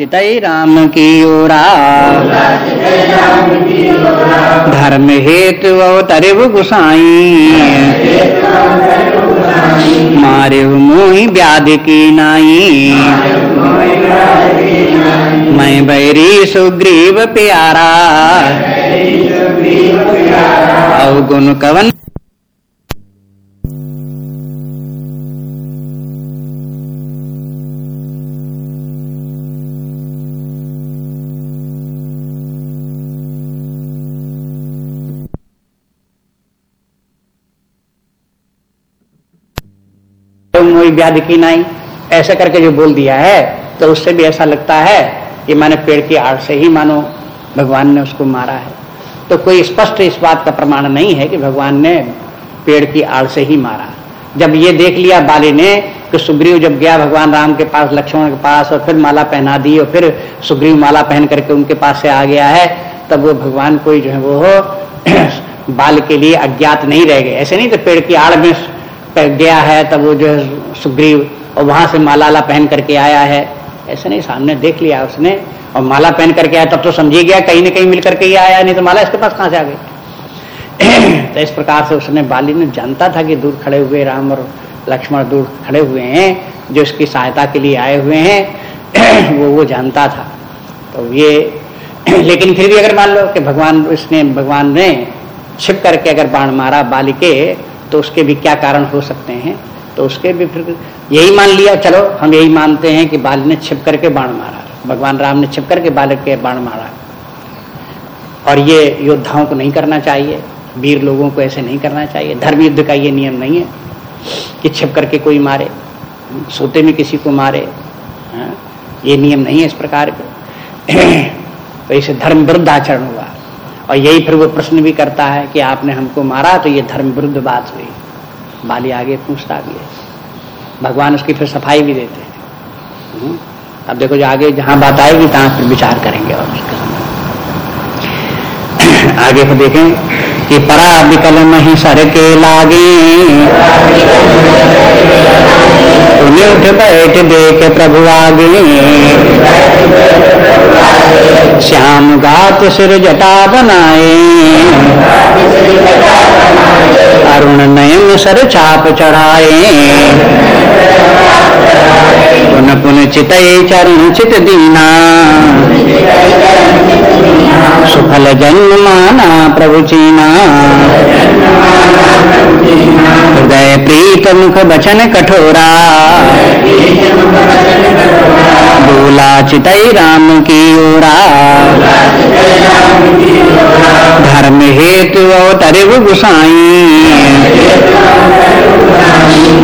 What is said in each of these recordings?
चितई राम की ओरा। धर्म हेतु अवतरिव गुसाई। मारे मोही व्याधि की नाई। मैं बैरी सुग्रीव प्यारा। अवगुण कवन मोई व्याधि की नाई ऐसे करके जो बोल दिया है तो उससे भी ऐसा लगता है कि मैंने पेड़ की आड़ से ही मानो, भगवान ने उसको मारा है। तो कोई स्पष्ट इस बात का प्रमाण नहीं है कि भगवान ने पेड़ की आड़ से ही मारा। जब ये देख लिया बाली ने कि सुग्रीव जब गया भगवान राम के पास, लक्ष्मण के पास, और फिर माला पहना दी, और फिर सुग्रीव माला पहन करके उनके पास से आ गया है, तब वो भगवान कोई जो है वो बाल के लिए अज्ञात नहीं रह गए। ऐसे नहीं तो पेड़ की आड़ में गया है, तब वो जो है सुग्रीव, और वहाँ से माला पहन करके आया है। ऐसे नहीं, सामने देख लिया उसने, और माला पहन करके आया, तब तो समझी गया, कहीं ना कहीं मिल करके ही आया, नहीं तो माला इसके पास कहाँ से आ गई? तो इस प्रकार से उसने बाली ने जानता था कि दूर खड़े हुए, राम और लक्ष्मण दूर खड़े हुए हैं, जो इसकी सहायता के लिए आए हुए हैं, वो वो जानता था। तो ये, लेकिन फिर भी अगर मान लो कि भगवान इसने भगवान ने छिप करके अगर बाण मारा बाली के तो उसके भी क्या कारण हो सकते हैं? तो उसके भी फिर यही मान लिया चलो हम यही मानते हैं कि बाल ने छिप करके बाण मारा। भगवान राम ने छिप करके बालक के बाण मारा। और ये योद्धाओं को नहीं करना चाहिए वीर लोगों को ऐसे नहीं करना चाहिए। धर्म युद्ध का ये नियम नहीं है कि छिप करके कोई मारे सोते में किसी को मारे। हाँ, ये नियम नहीं है इस प्रकार के। तो इसे धर्म विरुद्ध आचरण हुआ। और यही फिर वो प्रश्न भी करता है कि आपने हमको मारा तो ये धर्म विरुद्ध बात हुई। बाली आगे पूछता भी है। भगवान उसकी फिर सफ़ाई भी देते हैं। हम्म। अब देखो जो आगे जहाँ बात आएगी, तहां फिर विचार करेंगे और उसके आगे फिर देखें कि परा विकल नहीं सर के लागे उठ बैठ देख प्रभु आगे। श्याम गात सिर जटा बनाए। अरुण नयन सर चाप चढ़ाए। पुन पुन चित चरण चित दीना। सुफल जन्म माना प्रभु चीना। हृदय प्रीत मुख बचन कठोरा। बोला चितई राम की ओरा धर्म हेतु अवतरिव गुसाई।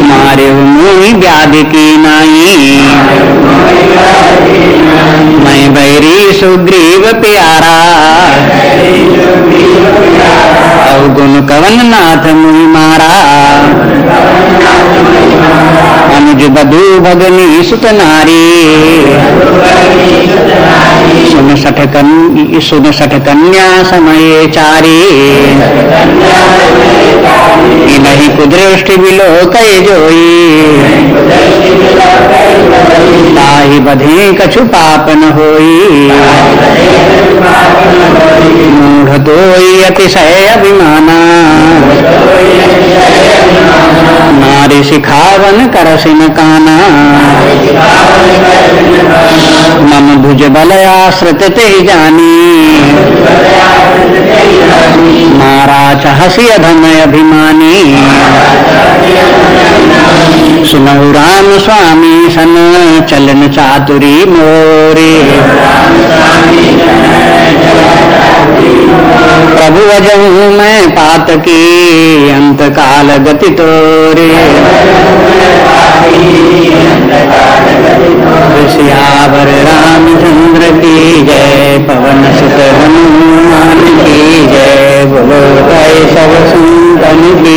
मारे मुई व्याधि की नाई। मैं बैरी सुग्रीव प्यारा। अवगुण कवन नाथ मुई मारा। अनुज बधु भगनी सुत नारी। सुन सठ कन सुन सठ कन्या समय चारी। नहीं कुदृष्टि बिलो कई जोई बधे कछु पापन होई। मूढ़ दोई अतिशय अभिमाना। नारी सिखावन करसिन काना। मम भुज बल आश्रित ते जानी महाराज हसी अधम अभिमानी। सुनहु राम स्वामी सन चलन चातुरी मोरे। प्रभु अजहू मैं पात की अंत काल गति तोरे सियावर रामचंद्र की जय, पवन सुत हनुमान की जय, बोलो सब संतन की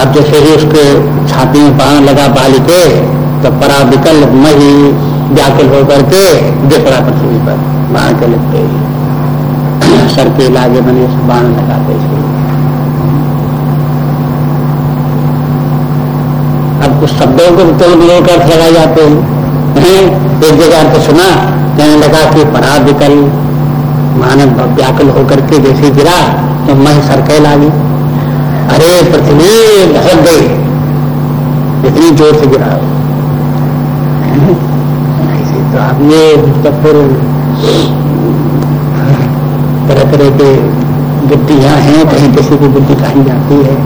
अब जैसे ही उसके छाती में बाण लगा बाली के तो परा विकल मही व्याकुल होकर के गिर पड़ा पृथ्वी पर बाण के लगते ही सर के लागे बने बाण लगाते अब कुछ शब्दों को तोड़ मिलोड़ कर लगाए जाते हैं। एक जगह तो सुना, कहने लगा कि परा विकल मानव व्याकुल होकर के जैसे गिरा तो मैं सरके लागी। अरे पृथ्वी बहुत गई। इतनी ज़ोर से गिरा। तो अब ये तो फिर तरह तरह के गिट्टियाँ हैं, कहीं किसी की गिट्टी कहीं जाती है।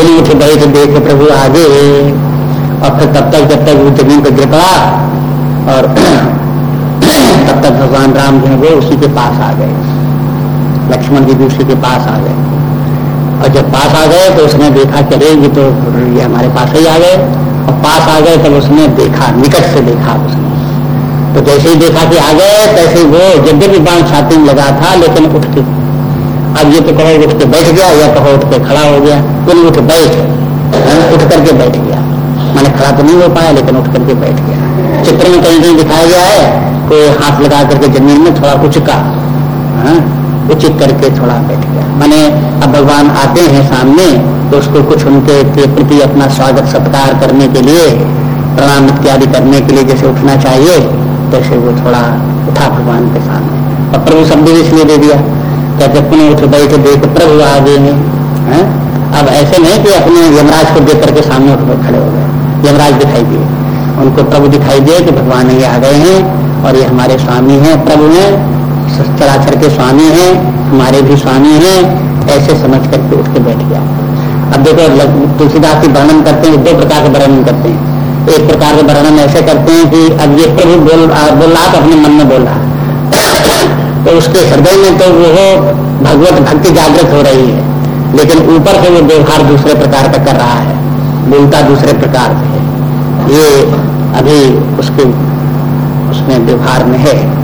उन्हीं उठे बड़े से देख प्रभु आगे और फिर तब तक, जब तक वो ज़मीन पर गिर पड़ा, और तब तक भगवान राम जो है, वो उसी के पास आ गए। लक्ष्मण जी भी उसी के पास आ गए। और जब पास आ गए तो उसने देखा चलेगी तो ये हमारे पास ही आ गए। और पास आ गए तब उसने देखा, निकट से देखा उसने। तो जैसे ही देखा कि आ गए, तैसे वो जब भी बाण छाती में लगा था, लेकिन उठ के अब ये तो कहो उठ के बैठ गया, या कहो उठ के खड़ा हो गया। कुल उठ, बैठ। उठ करके बैठ गया। मैंने खड़ा तो नहीं हो पाया, लेकिन उठ करके बैठ गया। चित्र में कहीं कहीं दिखाया गया है, कोई हाथ लगा करके ज़मीन में थोड़ा उचका। हाँ? उचित करके थोड़ा बैठ गया। मैंने, अब भगवान आते हैं सामने तो उसको कुछ उनके प्रति अपना स्वागत, सत्कार करने के लिए, प्रणाम इत्यादि करने के लिए जैसे उठना चाहिए तैसे वो थोड़ा उठा भगवान के सामने। और प्रभु शब्द भी इसलिए दे दिया कहते पुनः उठ बैठ देख प्रभु आ गए हैं? अब ऐसे नहीं कि अपने यमराज को देख करके सामने उठ खड़े हो गए। यमराज दिखाई दिए। उनको प्रभु दिखाई दिए कि भगवान ये आ गए हैं और ये हमारे स्वामी हैं, प्रभु हैं। चराचर के स्वामी हैं, हमारे भी स्वामी हैं, ऐसे समझ करके उठ के बैठ गया। अब देखो तुलसीदास की वर्णन करते हैं, दो प्रकार के वर्णन करते हैं। एक प्रकार के वर्णन ऐसे करते हैं कि अब ये प्रभु बोल बोल तो अपने मन में बोल तो उसके हृदय में तो वो भगवत भक्ति जागृत हो रही है। लेकिन ऊपर से वो व्यवहार दूसरे प्रकार का कर रहा है। बोलता दूसरे प्रकार से। ये अभी उसके, उसमें व्यवहार में है।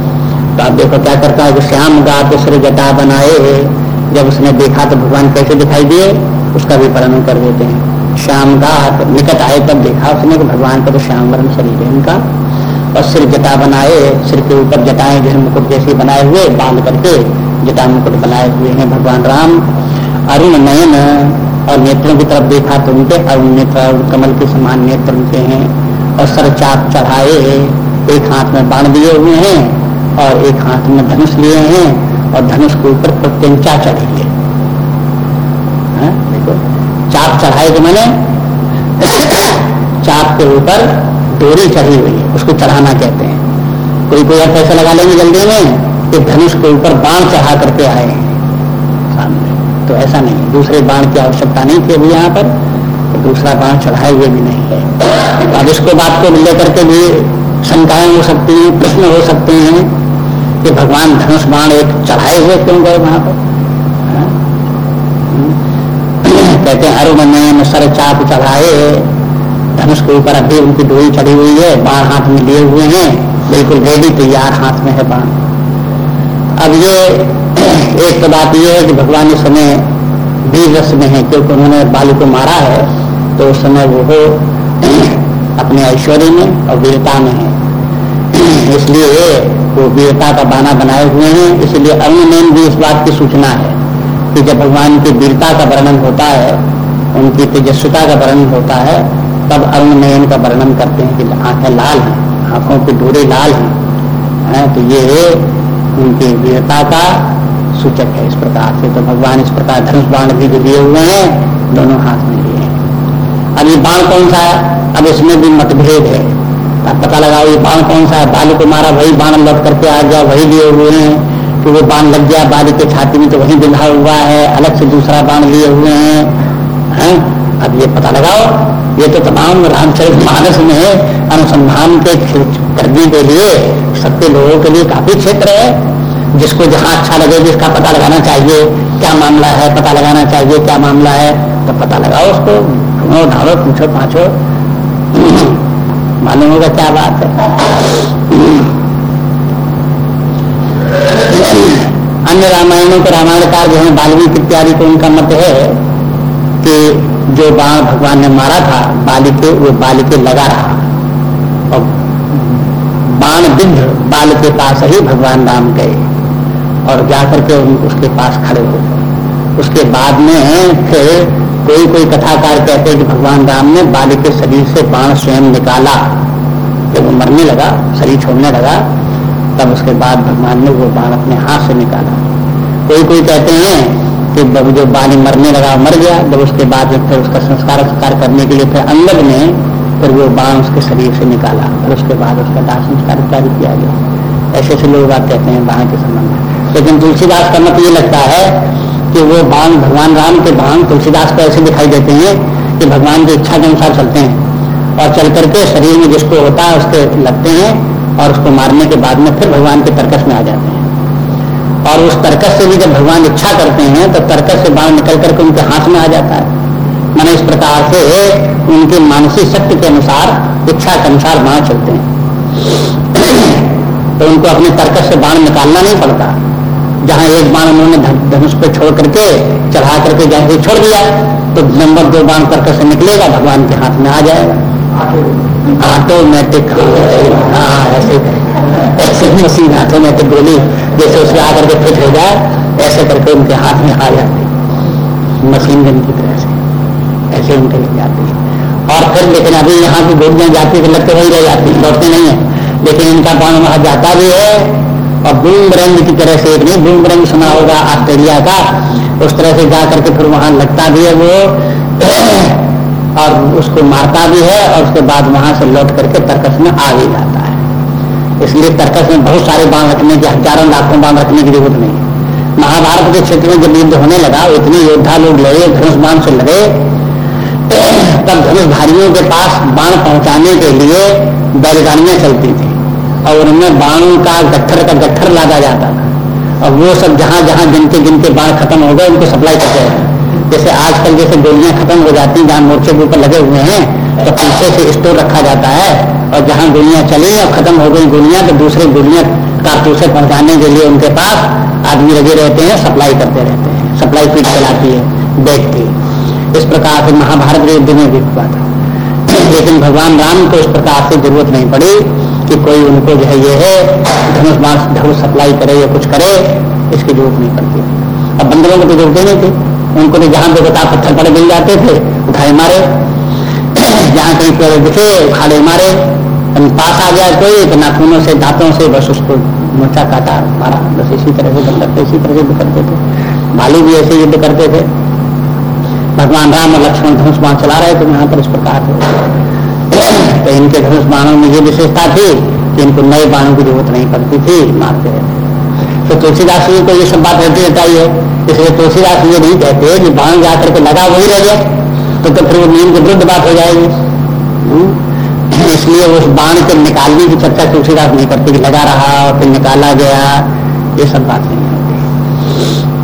तो आप देखो क्या करता है कि श्याम गात सिर जटा बनाए है। जब उसने देखा तो भगवान कैसे दिखाई दिए? उसका भी वर्णन कर देते हैं। श्याम गात निकट आए तब देखा उसने कि भगवान का तो श्याम वर्ण शरीर है उनका और सिर जटा बनाए, सिर के ऊपर जटाएँ जो मुकुट जैसे बनाए हुए, बाँध करके जटा मुकुट बनाए हुए हैं भगवान राम। अरुण नयन और नेत्रों की तरफ़ देखा तो उनके अरुण नेत्र कमल के समान नेत्र उनके हैं। और सर चाप चढ़ाए एक हाथ में बाण दिए हुए हैं। और एक हाथ में धनुष लिए हैं और धनुष के ऊपर प्रत्यंचा चढ़ी है हाँ, देखो चाप चढ़ाए तो मैंने चाप के ऊपर डोरी चढ़ी हुई है उसको चढ़ाना कहते हैं। कोई कोई आप पैसा लगा लेंगे जल्दी में कि धनुष के ऊपर बाण चढ़ा करके आए हैं सामने। तो ऐसा नहीं दूसरे बाण की आवश्यकता नहीं थी अभी यहाँ पर तो दूसरा बाण चढ़ाए हुए भी नहीं है। अब इसको बात को लेकर के भी शंकाएँ हो सकती हैं प्रश्न हो सकते हैं कि भगवान धनुष बाण एक चढ़ाए हुए क्यों गए वहाँ पर? हाँ? कहते हैं, अरुण सर चाप चढ़ाए धनुष के ऊपर अभी उनकी डोरी चढ़ी हुई है। बाण हाथ में लिए हुए हैं। बिल्कुल रेडी तैयार हाथ में है बाण. अब ये एक तो बात यह है कि भगवान इस समय वीर रस में है। क्योंकि उन्होंने बालू को मारा है तो उस समय वो अपने ऐश्वर्य में और वीरता में है। इसलिए वो वीरता का बाना बनाए हुए हैं, इसलिए अन्य भी इस बात की सूचना है कि जब भगवान की वीरता का वर्णन होता है, उनकी तेजस्विता का वर्णन होता है, तब अरुण का वर्णन करते हैं कि आँखें लाल हैं, आँखों के डोरे लाल हैं, है तो ये उनकी वीरता का सूचक है इस प्रकार से तो भगवान इस प्रकार धनुष बाण भी जो दिए हुए हैं, दोनों हाथ में लिए हैं। अब ये बाण कौन सा है? अब इसमें भी मतभेद है। अब पता लगाओ ये बाण कौन सा है? बालू को मारा, वही बाण लौट करके आ गया, वही लिए हुए हैं कि वो बाण लग गया बाली के छाती में तो वही बिंधा हुआ है, अलग से दूसरा बाण लिए हुए हैं। है? अब ये पता लगाओ, ये तो तमाम रामचरित मानस में अनुसंधान के करने के लिए सबके लोगों के लिए काफ़ी क्षेत्र है। जिसको जहाँ अच्छा लगे, जिसका पता लगाना चाहिए, क्या मामला है, पता लगाना चाहिए, क्या मामला है तो पता लगाओ उसको। ढूंढो पूछो पाछो मालूम होगा क्या बात है। अन्य रामायणों के रामायणकार जो है, बाल्मीकि इत्यादि को उनका मत है कि जो बाण भगवान ने मारा था बाली के वो बाली के लगा रहा। और बाण बिंध बाल के पास ही भगवान राम गए और जाकर के उसके पास खड़े हो गए। उसके बाद में फिर कोई कोई कथाकार कहते हैं कि भगवान राम ने बाली के शरीर से बाण स्वयं निकाला। जब वो मरने लगा, शरीर छोड़ने लगा, तब उसके बाद भगवान ने वो बाण अपने हाथ से निकाला। कोई कोई कहते हैं कि जो बाली मरने लगा, मर गया, जब उसके बाद फिर उसका संस्कार संस्कार करने के लिए फिर अंगद ने फिर वो बाण उसके शरीर से निकाला और उसके बाद उसका दाह संस्कार इत्यादि किया गया। ऐसे ऐसे लोग बात कहते हैं बाण के संबंध में। लेकिन तुलसीदास का मत ये लगता है कि वो बाण भगवान राम के बाण तुलसीदास को ऐसे दिखाई देते हैं कि भगवान की इच्छा के अनुसार चलते हैं। और चल करके शरीर में जिसको होता है उसके लगते हैं और उसको मारने के बाद में फिर भगवान के तर्कस में आ जाते हैं। और उस तर्कस से भी जब भगवान इच्छा करते हैं तो तर्कस से बाण निकल करके उनके हाथ में आ जाता है। मैंने इस प्रकार से उनके मानसिक शक्ति के अनुसार, इच्छा के अनुसार बाण चलते हैं। तो उनको अपने तर्कस से बाण निकालना नहीं पड़ता। जहाँ एक बाण उन्होंने धनुष पे छोड़ करके चढ़ा करके जैसे छोड़ दिया तो नंबर दो बाण तर्कस से निकलेगा, भगवान के हाथ में आ जाएगा। ऑटोमेटिक हाँ ऐसे ऐसे मशीन ऑटोमेटिक गोली, जैसे उसके आकर के फिट हो जाए, ऐसे करके उनके हाथ में आ जाती मशीन गन की तरह से। ऐसे उनके लग जाती है। और फिर लेकिन अभी यहाँ की गोलियाँ जाती तो लगते वही रह जाती लौटते नहीं है। लेकिन इनका बाण वहाँ जाता भी है और बूम रंग की तरह से एक नहीं बूम रंग सुना होगा ऑस्ट्रेलिया का, उस तरह से जा करके फिर वहाँ लगता भी है वो, और उसको मारता भी है, और उसके बाद वहाँ से लौट करके तर्कस में आ भी जाता है। इसलिए तर्कस में बहुत सारे बाँध रखने की, हज़ारों लाखों बाँध रखने की ज़रूरत नहीं। महाभारत के क्षेत्र में जब युद्ध होने लगा इतने योद्धा लोग लड़े, धनुष बाण से लड़े, तब धनुषधारियों के पास बाण पहुँचाने के लिए बैलगाड़ियाँ चलती थी। और उनमें बाणों का गट्ठर का गट्ठर लादा जाता था। और वो सब जहाँ जहाँ जिनके जिनके बाण खत्म हो गए, उनको सप्लाई करते हैं। जैसे आजकल जैसे गोलियाँ खत्म हो जाती हैं, जहाँ मोर्चे के ऊपर लगे हुए हैं तो पीछे से स्टोर रखा जाता है। और जहाँ गोलियाँ चली और खत्म हो गई गोलियाँ तो दूसरे गोलियाँ कारतूसे पहुँचाने के लिए उनके पास आदमी लगे रहते हैं सप्लाई करते रहते हैं। सप्लाई फ़ीड चलाती है देखती इस प्रकार से महाभारत युद्ध में भी हुआ था। लेकिन भगवान राम को इस प्रकार से ज़रूरत नहीं पड़ी। कि कोई उनको जो है ये है धनुष मास धनुष सप्लाई करे या कुछ करे, इसकी ज़रूरत नहीं पड़ती अब बंदरों को तो ज़रूरत नहीं थी। उनको तो जहाँ पे बता पत्थर पड़े मिल जाते थे, उठाए मारे। जहाँ कहीं पेड़ दिखे, उखाड़े मारे। पास आ गया कोई तो नाखूनों से, दांतों से बस उसको मोर्चा काटा, मारा। बस इसी तरह से बंदर इसी तरह से करते थे। भालू भी ऐसे युद्ध करते थे। भगवान राम और लक्ष्मण धनुष बाण चला रहे थे यहाँ पर इस प्रकार तो इनके धनुष बाणों में ये विशेषता थी कि इनको नए बाणों की ज़रूरत नहीं पड़ती थी मारते रहते तो तुलसीदास जी को ये सब बात रहती रहता है इसलिए तुलसीदास ये नहीं कहते कि बाण जाकर के लगा वही रह गया तो, तो फिर वो नीम के विरुद्ध बात हो जाएगी। हम्म। इसलिए उस बाण के निकालने की चर्चा तुलसीदास नहीं करते कि लगा रहा और फिर निकाला गया ये सब बात नहीं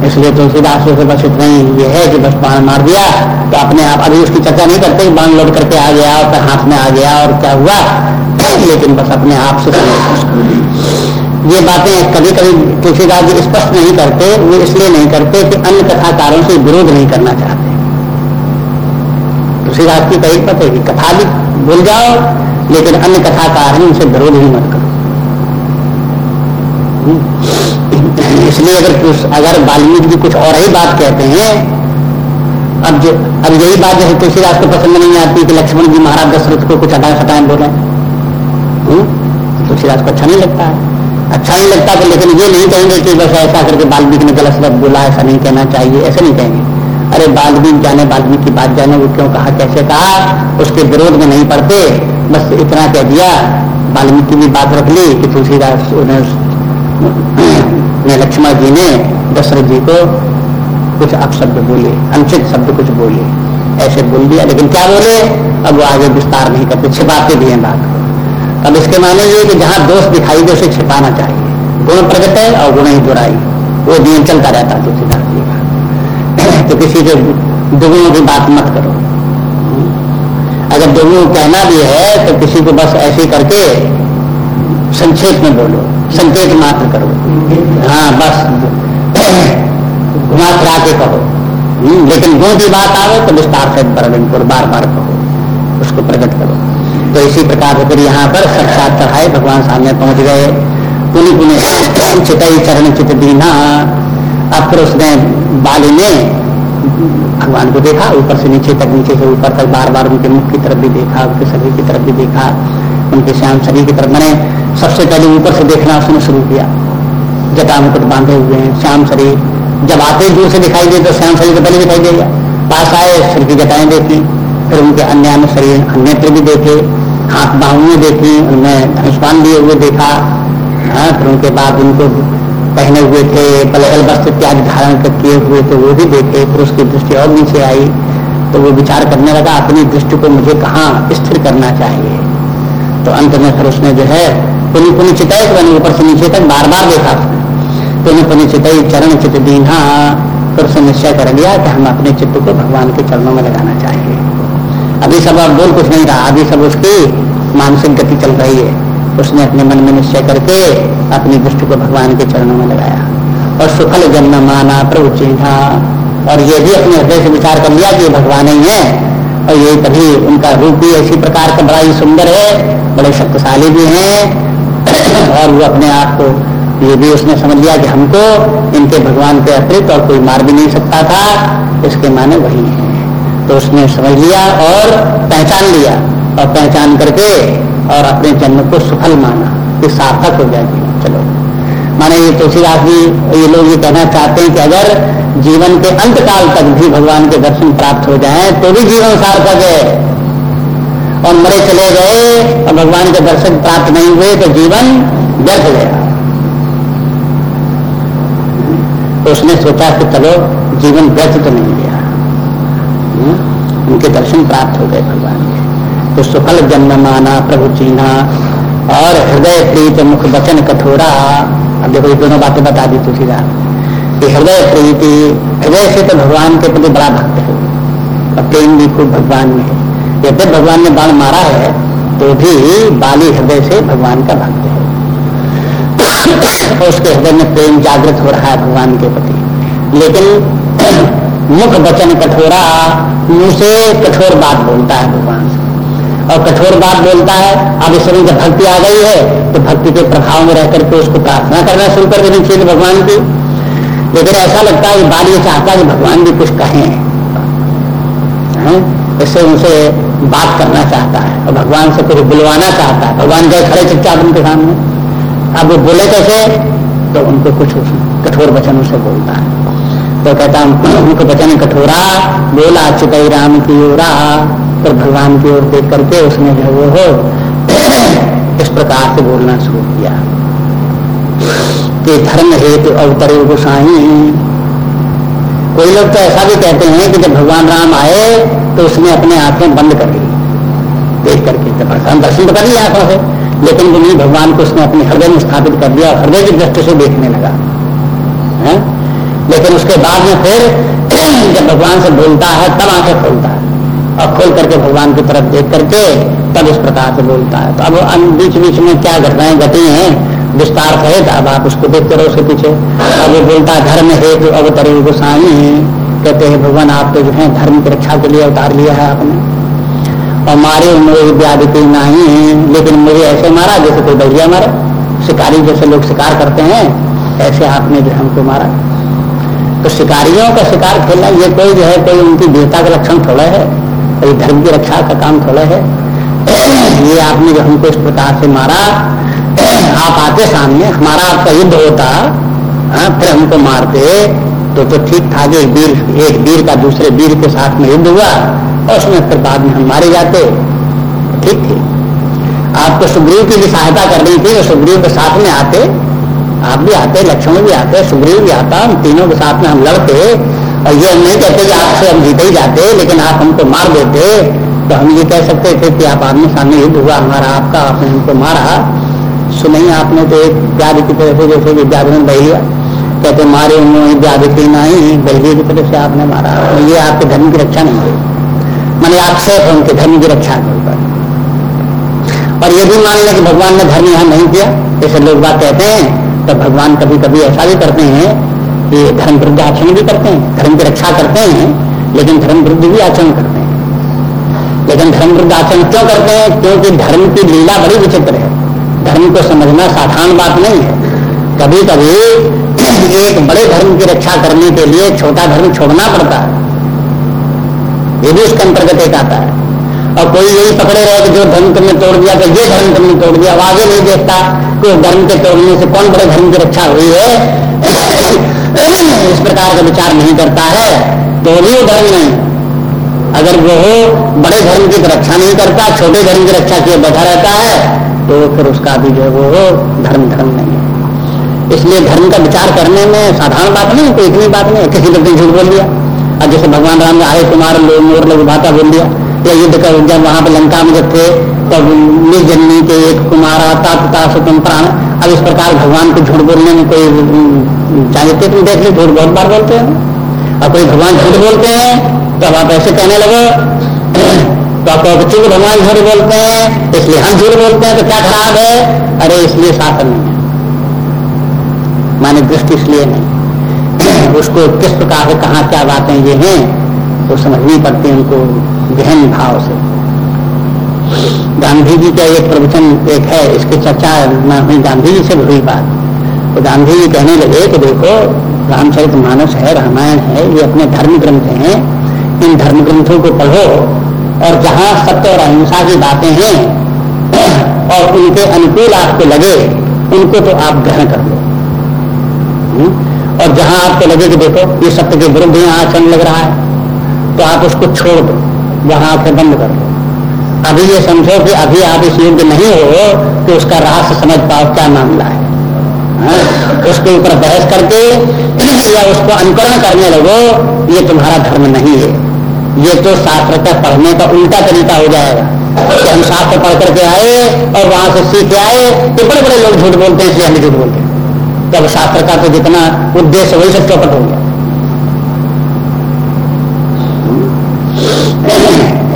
इसलिए तुलसीदास से बस इतना ही ये है कि बस बाण मार दिया। तो अपने आप अभी उसकी चर्चा नहीं करते बाण लौट करके आ गया और हाथ में आ गया और क्या हुआ। लेकिन बस अपने आप से ये बातें कभी कभी तुलसीदास जी स्पष्ट नहीं करते, वो इसलिए नहीं करते कि अन्य कथाकारों से विरोध नहीं करना चाहते। तुलसीदास की कही पता है कथा भी भूल जाओ, लेकिन अन्य कथाकार हैं, उनसे विरोध ही मत करो। इसलिए अगर अगर वाल्मीकि जी कुछ और ही बात कहते हैं, अब जो, अब यही बात जैसे तुलसीदास को पसंद नहीं आती कि लक्ष्मण जी महाराज दशरथ को कुछ हटाए हटाए बोले। हम्म? तुलसीदास को अच्छा नहीं लगता। है अच्छा नहीं लगता तो लेकिन ये नहीं कहेंगे कि बस ऐसा करके वाल्मीकि ने गलत शब्द बोला, ऐसा नहीं कहना चाहिए, ऐसे नहीं कहेंगे। अरे वाल्मीकि जाने, वाल्मीकि की बात जाने, वो क्यों कहा, कैसे कहा, उसके विरोध में नहीं पड़ते। बस इतना कह दिया, वाल्मीकि की बात रख ली कि तुलसीदास उन्हें ने लक्ष्मण जी ने दशरथ जी को कुछ अपशब्द बोले, अनुचित शब्द कुछ बोले, ऐसे बोल दिया। लेकिन क्या बोले? अब वो आगे विस्तार नहीं करते, छिपाते भी हैं बात अब इसके माने ये कि जहाँ दोष दिखाई दे, उसे छिपाना चाहिए। गुण प्रकट है और गुण ही बुराई। वो नियम चलता रहता तुलसीदास का। तो किसी के दुगुणों की बात मत करो। अगर दुगुण कहना भी है तो किसी को बस ऐसे करके संक्षेप में बोलो। संकेत मात्र करो। हाँ बस। घुमा फिरा के कहो। हम्म, लेकिन गुण की बात आवे तो विस्तार से वर्णन करो बार बार कहो उसको प्रकट करो। तो इसी प्रकार फिर यहाँ पर साक्षात चढ़ाए भगवान सामने पहुँच गए। पुनि चितई चरण चित दीना। अब फिर उसने बाली ने भगवान को देखा ऊपर से नीचे तक नीचे से ऊपर तक बार बार उनके मुख की तरफ़ भी देखा उनके शरीर की तरफ़ भी देखा उनके श्याम शरीर की तरफ़ मैंने सबसे पहले ऊपर से देखना उसने शुरू किया। जटा मुकुट बांधे हुए हैं, श्याम शरीर। जब आते दूर से दिखाई दे तो श्याम शरीर तो पहले दिखाई देगा पास आए सिर की जटाएँ देखी, फिर उनके अन्य अन्य शरीर, अन्यत्र भी देखे, हाथ बाहुएँ देखी, उनमें धनुष्मान लिए हुए देखा। हाँ फिर उनके बाद उनको पहने हुए थे बलगल वस्त्र त्याग धारण किए हुए थे, वो भी देखे, फिर उसकी दृष्टि और नीचे आई। तो वो विचार करने लगा, अपनी दृष्टि को मुझे कहाँ स्थिर करना चाहिए? तो अंत में फिर उसने जो है पुनि पुनि चिताई बने ऊपर से नीचे तक बार बार देखा। पुनि पुनि चिताई, चरण चित दीना फिर उसने निश्चय कर लिया कि हम अपने चित्त को भगवान के चरणों में लगाना चाहिए अभी सब अब बोल कुछ नहीं रहा। अभी सब उसकी मानसिक गति चल रही है। उसने अपने मन में निश्चय करके अपनी दृष्टि को भगवान के चरणों में लगाया। और सुफल जन्म माना प्रभु चिन्हा। और ये भी अपने हृदय से विचार कर लिया कि ये भगवान ही है। और ये तभी उनका रूप भी इसी प्रकार का बड़ा ही सुंदर है। बड़े शक्तिशाली भी हैं। और वो अपने आप को ये भी उसने समझ लिया कि हमको इनके भगवान के अतिरिक्त और कोई मार भी नहीं सकता था, इसके माने वही है। तो उसने समझ लिया और पहचान लिया। और पहचान करके और अपने जन्म को सफल माना कि सार्थक हो जाएगी चलो। माने ये तुलसीदास भी ये लोग ये कहना चाहते हैं कि अगर जीवन के अंत काल तक भी भगवान के दर्शन प्राप्त हो जाए तो भी जीवन सार्थक है। और मरे चले गए और भगवान के दर्शन प्राप्त नहीं हुए तो जीवन व्यर्थ गया। तो उसने सोचा कि चलो, जीवन व्यर्थ तो नहीं गया? उनके दर्शन प्राप्त हो गए भगवान के। तो सुफल जन्म माना प्रभु चीना, और हृदय प्रीत मुख वचन कठोरा। अब देखो, ये दोनों बातें बता दी तुलसीदास। कि हृदय प्रीति, हृदय से तो भगवान के प्रति बड़ा भक्त है। और प्रेम भी खूब भगवान में है। यद्य भगवान ने बाण मारा है तो भी बाली हृदय से भगवान का भक्त है। तो उसके हृदय में प्रेम जागृत हो रहा है भगवान के प्रति। लेकिन मुख वचन कठोरा, मुँह से कठोर बात बोलता है भगवान से। और कठोर बात बोलता है, अब इस समय जब भक्ति आ गई है तो भक्ति के प्रभाव में रह करके उसको प्रार्थना करना शुरू कर देनी चाहिए भगवान की। लेकिन ऐसा लगता है कि बाल ये चाहता है कि भगवान भी कुछ कहें। इससे उनसे बात करना चाहता है और भगवान से कुछ बुलवाना चाहता है। भगवान गए खड़े चुपचाप उनके सामने। अब वो बोले कैसे? तो उनको कुछ कठोर वचन उसे बोलता है। तो कहता उनको वचन कठोरा, बोला चुकई राम की ओरा पर भगवान की ओर देख करके उसने जो वो हो, इस प्रकार से बोलना शुरू किया। कि धर्म हेतु अवतरे गोसाई। कोई लोग तो ऐसा भी कहते हैं कि जब भगवान राम आए तो उसने अपने आँखें बंद कर ली देख करके भगवान दर्शन तो कर लिया आँखों से लेकिन वो नहीं, भगवान को उसने अपने हृदय में स्थापित कर दिया और हृदय की दृष्टि से देखने लगा। है? लेकिन उसके बाद में फिर जब भगवान से बोलता है, तब आँखें खोलता है। और खोल करके भगवान की तरफ़ देख करके तब इस प्रकार से बोलता है। तो अब बीच बीच में क्या घटनाएँ घटी हैं? विस्तार सहित अब आप उसको देखते रहो उसके पीछे। अब वो बोलता है धर्म हेतु अवतरे गोसाई कहते हैं भगवान आप तो जो है धर्म की रक्षा के लिए अवतार लिया है आपने। और मारे मेरे विद्यादि नहीं है लेकिन मुझे ऐसे मारा जैसे कोई बढ़िया मारा। शिकारी जैसे लोग शिकार करते हैं ऐसे आपने जो हमको मारा। तो शिकारियों का शिकार खेलना ये कोई जो है कोई उनकी वीरता का लक्षण थोड़ा है कोई धर्म की रक्षा का काम थोड़ा है। ये आपने जो हमको इस प्रकार से मारा आप आते सामने हमारा आपका युद्ध होता हाँ, फिर हमको मारते तो तो ठीक था जो वीर, एक वीर का दूसरे वीर के साथ में युद्ध हुआ और उसमें फिर बाद में हम मारे जाते। ठीक थी। आपको सुग्रीव की भी सहायता कर रही थी सुग्रीव के साथ में आते। आप भी आते, लक्ष्मण भी आते, सुग्रीव भी आता, हम तीनों के साथ में हम लड़ते। और ये हम नहीं कहते कि आपसे हम जीते ही जाते, लेकिन आप हमको मार देते। तो हम ये कह सकते थे कि आप आमने सामने युद्ध हुआ, हमारा आपका, आपने हमको मारा। सुनिए आपने तो एक व्याधि की तरह से जैसे विद्याधन बहिया कहते, मारे की नहीं बहिए की तरह से आपने मारा। तो ये आपके धर्म की रक्षा नहीं हुई। मैंने आक्षेप है उनके धर्म की रक्षा के ऊपर और ये भी मान लें कि भगवान ने धर्म यहाँ नहीं किया, जैसे लोग बात कहते हैं तो भगवान कभी कभी ऐसा भी करते हैं कि धर्म विरुद्ध आचरण भी करते हैं, धर्म की रक्षा करते हैं, लेकिन धर्म विरुद्ध भी आचरण करते हैं। लेकिन धर्म विरुद्ध आचरण क्यों करते हैं? क्योंकि धर्म की लीला बड़ी विचित्र है। धर्म को समझना साधारण बात नहीं है। कभी कभी एक बड़े धर्म की रक्षा करने के लिए छोटा धर्म छोड़ना पड़ता है। ये भी उसके अंतर्गत एक आता है। और कोई यही पकड़े रहे कि जो धर्म तुमने तोड़ दिया तो ये धर्म तुमने तोड़ दिया आगे नहीं देखता कि उस धर्म के तोड़ने से कौन बड़े धर्म की रक्षा हुई है? इस प्रकार का विचार नहीं करता है। तो भी वो धर्म नहीं। अगर वो बड़े धर्म की रक्षा नहीं करता, छोटे धर्म की रक्षा किए बैठा रहता है तो फिर उसका भी जो वो धर्म धर्म नहीं है। इसलिए धर्म का विचार करने में साधारण बात नहीं, कोई इतनी बात नहीं, किसी ने झूठ बोल दिया। और जैसे भगवान राम ने आए कुमार मोर लोग भाता बोल दिया, या युद्ध कर जब वहाँ पर लंका में जब थे, तब निर्जन्नी के एक कुमार आता सुतम प्राण, अब इस प्रकार भगवान को झूठ बोलने में कोई जानते तुम देख ली, झूठ बहुत बार बोलते हैं। और कोई भगवान झूठ बोलते हैं तो अब आप ऐसे कहने लगे तो आप चूक भगवान झूठ बोलते हैं, इसलिए हम झूठ बोलते हैं तो क्या खराब है? अरे, इसलिए शासन नहीं है। माने दृष्टि इसलिए नहीं। उसको किस प्रकार से, कहा क्या बातें ये हैं तो समझनी पड़ती है उनको गहन भाव से। गांधी जी का एक प्रवचन एक है, इसकी चर्चा हुई गांधी जी से हुई बात। तो गांधी जी कहने लगे कि देखो, रामचरित मानस है, रामायण है, ये अपने धर्म ग्रंथ हैं, इन धर्म ग्रंथों को पढ़ो, और जहाँ सत्य और अहिंसा की बातें हैं, और उनके अनुकूल आपको लगे, उनको तो आप ग्रहण कर लो। और जहाँ आपको लगे कि देखो, ये सत्य के विरुद्ध यहाँ आचरण लग रहा है तो आप उसको छोड़ दो। वहाँ आँखें बंद कर दो। अभी ये समझो कि अभी आप इस युद्ध नहीं हो तो उसका रहस्य समझ पाओ क्या मामला है। हाँ? उसके ऊपर बहस करके या उसको अनुकरण करने लगो, ये तुम्हारा धर्म नहीं है। ये तो शास्त्र का पढ़ने का उल्टा तरीका हो जाएगा कि हम शास्त्र पढ़ करके आए और वहाँ से सीख आए तो बड़े बड़े लोग झूठ बोलते हैं, इसलिए हम झूठ बोलते हैं। तब शास्त्र का तो जितना उद्देश्य वही सब चौपट हो गया।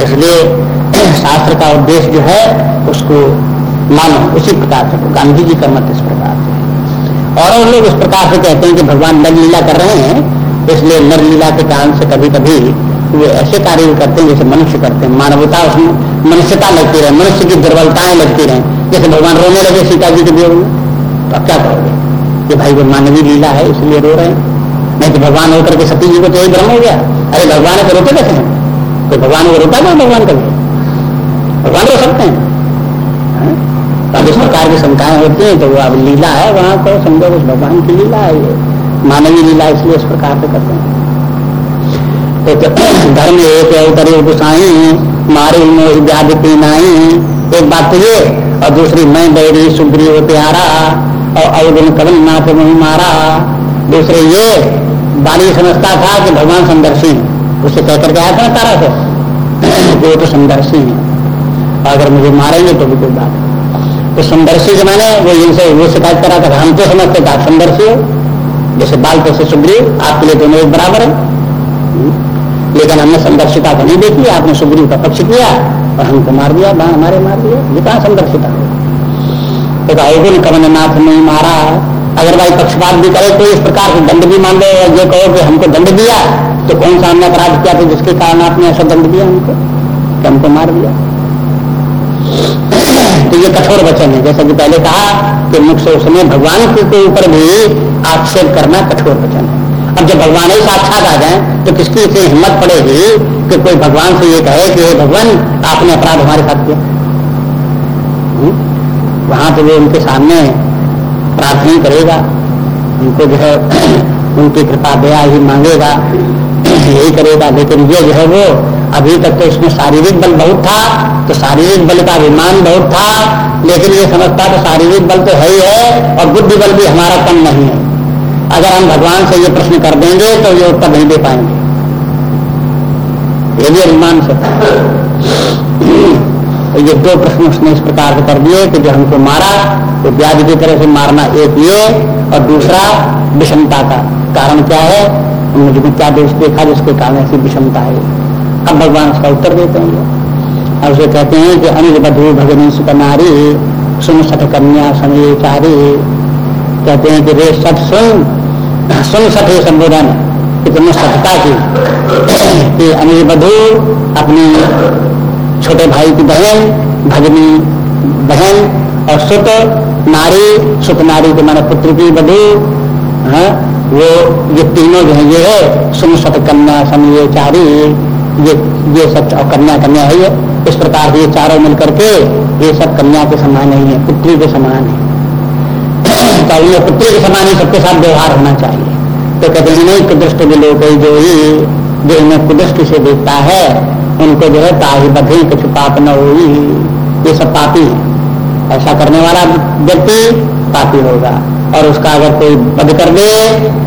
इसलिए शास्त्र का उद्देश्य जो है, उसको मानो, उसी प्रकार से गांधी जी का मत इस प्रकार से और लोग इस प्रकार से कहते हैं कि भगवान नर लीला कर रहे हैं, इसलिए नर लीला के कारण से कभी कभी वे ऐसे कार्य करते हैं जैसे मनुष्य करते हैं। मानवता उसमें मनुष्यता लगती रहे, मनुष्य की दुर्बलताएँ लगती रहे। जैसे भगवान रोने लगे सीता जी के वियोग में तो क्या करोगे? कि भाई वो मानवीय लीला है, इसलिए रो रहे हैं। नहीं तो भगवान होकर के सती जी को तो यही भ्रम हो गया। अरे भगवान को रोते कैसे हैं। तो भगवान को रोता है भगवान कभी? भगवान रो सकते हैं। हाँ? अब इस प्रकार की शंकाएँ होती हैं तो वो अब लीला है वहाँ पर समझो उस भगवान की लीला है ये। मानवीय लीला इसलिए इस प्रकार से करते हैं। तो धर्म एक अवतरे गुसाई मारे मोह व्याध पीनाई एक बात तो ये, और दूसरी, मैं बैरी सुग्री हो प्यारा। और अवगुण कवन नाथ नहीं मारा। दूसरे ये, बाली समझता था कि भगवान संदर्शी उसे कहकर के आया था तारा को, वो तो संदर्शी है। अगर मुझे मारेंगे तो भी कोई बात तो संदर्शी के माने, वो इनसे, वो शिकायत करा था, हम तो समझते थे आप संदर्शी हो। जैसे बाल तो से सुग्रीव, आपके लिए दोनों एक बराबर है। लेकिन हमने संदर्शिता को नहीं देखी, आपने सुग्रीव का पक्ष किया और हमको मार दिया हमारे मार दिया ये कहा संदर्शिता? तो अवगुण कमन नाथ नहीं मारा। है अगर भाई पक्षपात भी करे तो इस प्रकार से दंड भी मान और ये कहो कि हमको दंड दिया तो कौन सा हमने अपराध किया था जिसके कारण आपने ऐसा दंड दिया हमको? कि हमको मार दिया। तो ये कठोर वचन है। जैसा कि पहले कहा कि मुख से उसने भगवान के ऊपर भी आक्षेप करना कठोर वचन है। अब जब भगवान ही साक्षात आ जाए तो किसकी इतनी हिम्मत पड़ेगी कि कोई भगवान से ये कहे कि भगवान, आपने अपराध हमारे साथ किया? वहाँ तो वो उनके सामने प्रार्थना करेगा। उनको जो है, उनकी कृपा, दया ही मांगेगा। यही करेगा। लेकिन ये जो है वो अभी तक तो इसमें शारीरिक बल बहुत था तो शारीरिक बल का अभिमान बहुत था। लेकिन ये समझता तो शारीरिक बल तो है ही है और बुद्धि बल भी हमारा कम नहीं है। अगर हम भगवान से ये प्रश्न कर देंगे तो ये उत्तर नहीं दे पाएँगे। ये भी अभिमान से तो ये दो प्रश्न उसने इस प्रकार से कर दिए कि जो हमको मारा तो ब्याज की तरह से मारना एक ये और दूसरा विषमता का कारण क्या है? जो क्या दोष देखा, जिसके कारण ऐसी विषमता है। अब भगवान उसका उत्तर देते हैं। अब उसे कहते हैं कि अनिल बधु भगनी सुकनारी सुन सठ कन्या समय चारी। कहते हैं कि रे सठ सुन सुन सके संबोधन। सत्यता की कि अनिल बधु अपनी छोटे भाई की बहन भगनी बहन और सुत नारी सुत नारी के माने पुत्र की बधु हाँ, वो ये तीनों जो है ये है सुन सत कन्या समय चारी ये ये सब कन्या कन्या है ये। इस प्रकार ये चारों मिलकर के ये सब कन्या के समान नहीं है पुत्री के समान है। तो ये पुत्री के समान ही सबके साथ व्यवहार होना चाहिए। तो कहते हैं नहीं कुदृष्ट भी लोग जो ही जो इन्हें कुदृष्टि से देखता है उनको जो है ताही बधे कुछ पाप न हो ये सब पापी है। ऐसा करने वाला व्यक्ति पापी होगा। और उसका अगर कोई बध कर दे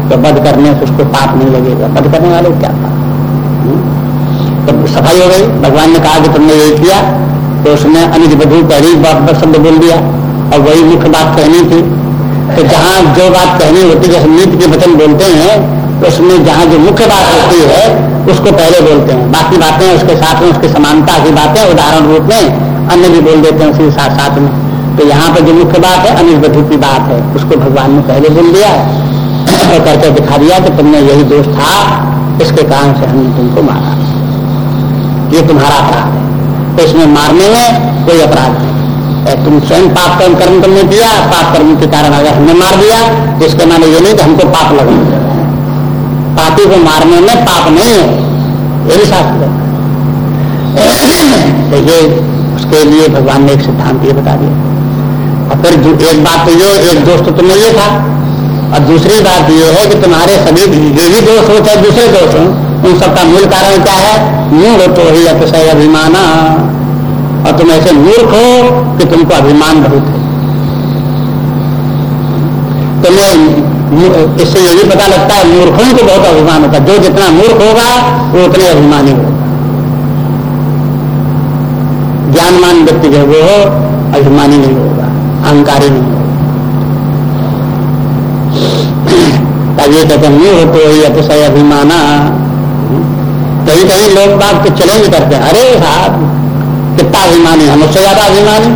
तो बध करने से उसको पाप नहीं लगेगा। बध करने वाले क्या पाप? हम्म? तो सफ़ाई हो गई। भगवान ने कहा कि तुमने ये किया तो उसने अनिज बधु पहली बात शब्द बोल दिया, और वही मुख्य बात कहनी थी। तो जहाँ जो बात कहनी होती है जैसे नीति के वचन बोलते हैं उसमें जहाँ जो मुख्य बात होती है, उसको पहले बोलते हैं। बाकी बातें उसके साथ में, उसकी समानता की बातें उदाहरण रूप में अन्य भी बोल देते हैं उसी साथ साथ में। तो यहाँ पर जो मुख्य बात है अनिल बधु की बात है। उसको भगवान ने पहले बोल दिया, और करके दिखा दिया कि तुमने यही दोष था, इसके कारण से हमने तुमको मारा। ये तुम्हारा अपराध है। तो इसमें मारने में कोई अपराध नहीं। तुम स्वयं पाप कर्म तुमने किया, पाप कर्म के कारण अगर हमने मार दिया तो इसके माने ये नहीं कि हमको पाप लगा पापी को मारने में पाप नहीं है। ये भी शास्त्र तो ये उसके लिए भगवान ने एक सिद्धांत ये बता दिया। और फिर एक बात तो ये एक दोस्त तो तुम्हें ये था। और दूसरी बात ये है कि तुम्हारे सभी जो भी दोष हो, चाहे दूसरे दोष हो, उन सबका मूल कारण क्या है? मूल तो ही अतिशय अभिमाना। और तुम ऐसे मूर्ख हो कि तुमको अभिमान बहुत है। तुम्हें इससे ये भी पता लगता है मूर्खों को बहुत अभिमान होता है। जो जितना मूर्ख होगा, वो उतने अभिमानी होगा। ज्ञानमान व्यक्ति जो वो अभिमानी नहीं होगा, अहंकारी नहीं होगा। तब ये कहते मूर्ख तो ही अतिशय अभिमाना। कहीं कहीं लोग बात तो चैलेंज करते हैं। अरे साहब, कितना अभिमानी हम उससे ज़्यादा अभिमानी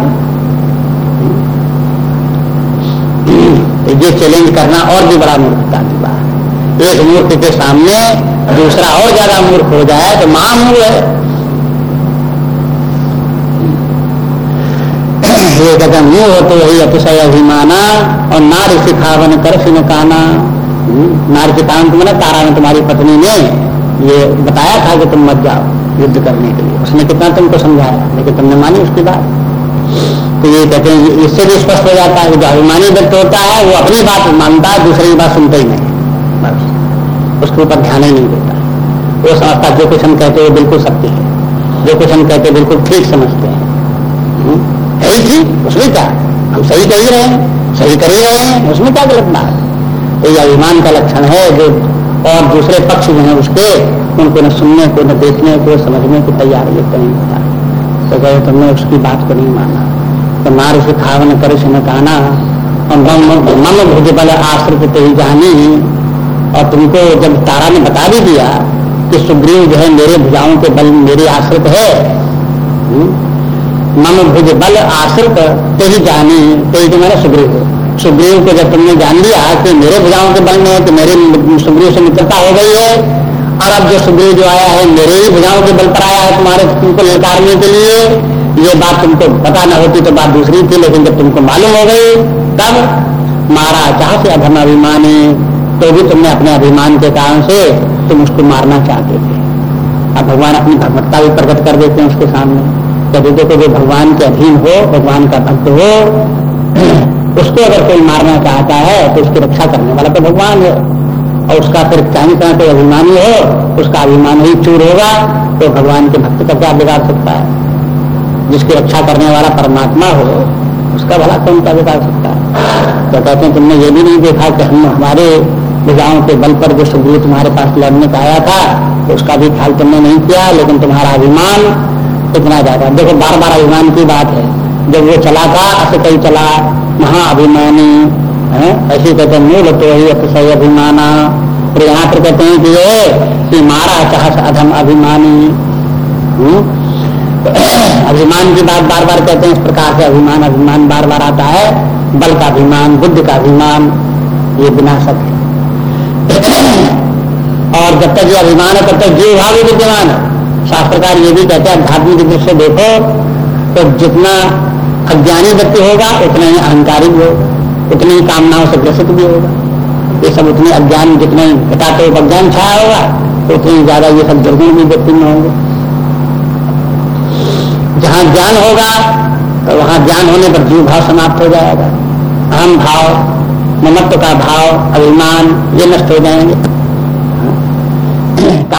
तो ये चैलेंज करना और भी बड़ा मूर्खता की बात एक मूर्ख के सामने दूसरा और ज़्यादा मूर्ख हो जाए तो महामूल है। ये हो तो वही अतिशय अभिमाना और नार सिखावन कर सिनकाना नार सिखावन तुम्हारा तारा ने तुम्हारी पत्नी ने ये बताया था कि तुम मत जाओ युद्ध करने के लिए। उसने कितना तुमको समझाया, लेकिन तुमने मानी उसकी बात। तो ये कहते हैं इससे भी स्पष्ट हो जाता है जो अभिमानी व्यक्त होता है, वो अपनी बात मानता है, दूसरे की बात सुनते ही नहीं। उसके ऊपर ध्यान ही नहीं देता। वो समझता जो कुछ हम कहते हैं बिल्कुल सत्य है। जो कुछ हम कहते हैं, बिल्कुल ठीक समझते हैं। हम्म? है ही ठीक, उसमें क्या? हम सही कर ही रहे हैं, सही कर ही रहे हैं, उसमें क्या गलत बात? तो ये अभिमान का लक्षण है जो और दूसरे पक्ष जो है उसके, उनको न सुनने को, न देखने को, समझने को तैयार ये नहीं होता। तो कहे तुमने उसकी बात को नहीं माना। तो मार से खावन कर कहना और मन भुज बल आश्रित तेरी जानी। और तुमको जब तारा ने बता भी दिया कि सुग्रीव जो है मेरे भुजाओं के बल मेरे आश्रित है हम्म, मम भुज बल आश्रित तेरी जानी तेरी जो मेरा सुग्रीव सुग्रीव को जब तुमने जान लिया कि मेरे भुजाओं के बल में है तो मेरे सुग्रीव से मित्रता हो गई है और अब जो सुग्रीव जो आया है, मेरे ही भुजाओं के बल पर आया है तुम्हारे, तुमको ललकारने के लिए। ये बात तुमको पता न होती तो बात दूसरी थी, लेकिन जब तुमको मालूम हो गई, तब मारा चाह से अधम अभिमानी तो भी तुमने अपने अभिमान के कारण से तुम उसको मारना चाहते थे। अब भगवान अपनी भगवत्ता भी प्रकट कर देते हैं उसके सामने। कहते देखो जो भगवान के अधीन हो, भगवान का भक्त हो, उसको अगर कोई मारना चाहता है तो उसकी रक्षा करने वाला तो भगवान है। और उसका फिर चाहे चाहे तो अभिमानी हो, उसका अभिमान ही चूर होगा तो भगवान के भक्त का क्या बिगाड़ सकता है? जिसकी रक्षा करने वाला परमात्मा हो, उसका भला कौन क्या बिगाड़ सकता है? तो कहते हैं, तुमने ये भी नहीं देखा कि हम हमारे भुजाओं के बल पर जो सुग्रीव तुम्हारे पास लड़ने का आया था तो उसका भी ख्याल तुमने नहीं किया, लेकिन तुम्हारा अभिमान इतना ज़्यादा। देखो बार बार अभिमान की बात है। जब वो चला था ऐसे कहीं चला, महाअभिमानी ऐसे कहते हैं मूल तो ही अतिशय अभिमाना। फिर यहाँ पर कहते हैं कि ये, कि मारा चाह अधम अभिमानी। हम्म? अभिमान की बात बार बार कहते हैं, इस प्रकार से अभिमान अभिमान बार बार आता है। बल का अभिमान, बुद्ध का अभिमान, ये विनाशक है। और जब तक ये अभिमान है, तब तक जीव भाव भी विद्यमान है। शास्त्रकार ये भी कहते हैं, आध्यात्मिक दृष्टि से देखो तो जितना अज्ञानी व्यक्ति होगा, उतना ही अहंकारी होगा। उतनी ही कामनाओं से ग्रसित भी होगा। ये सब उतने अज्ञान जितने घटाते अज्ञान छाया होगा तो उतनी ज़्यादा ये सब दुर्गुण भी व्यक्ति में होंगे। जहाँ ज्ञान होगा तो वहाँ ज्ञान होने पर जीव भाव समाप्त हो जाएगा। अहम भाव, ममत्व का भाव, अभिमान, ये नष्ट हो जाएँगे।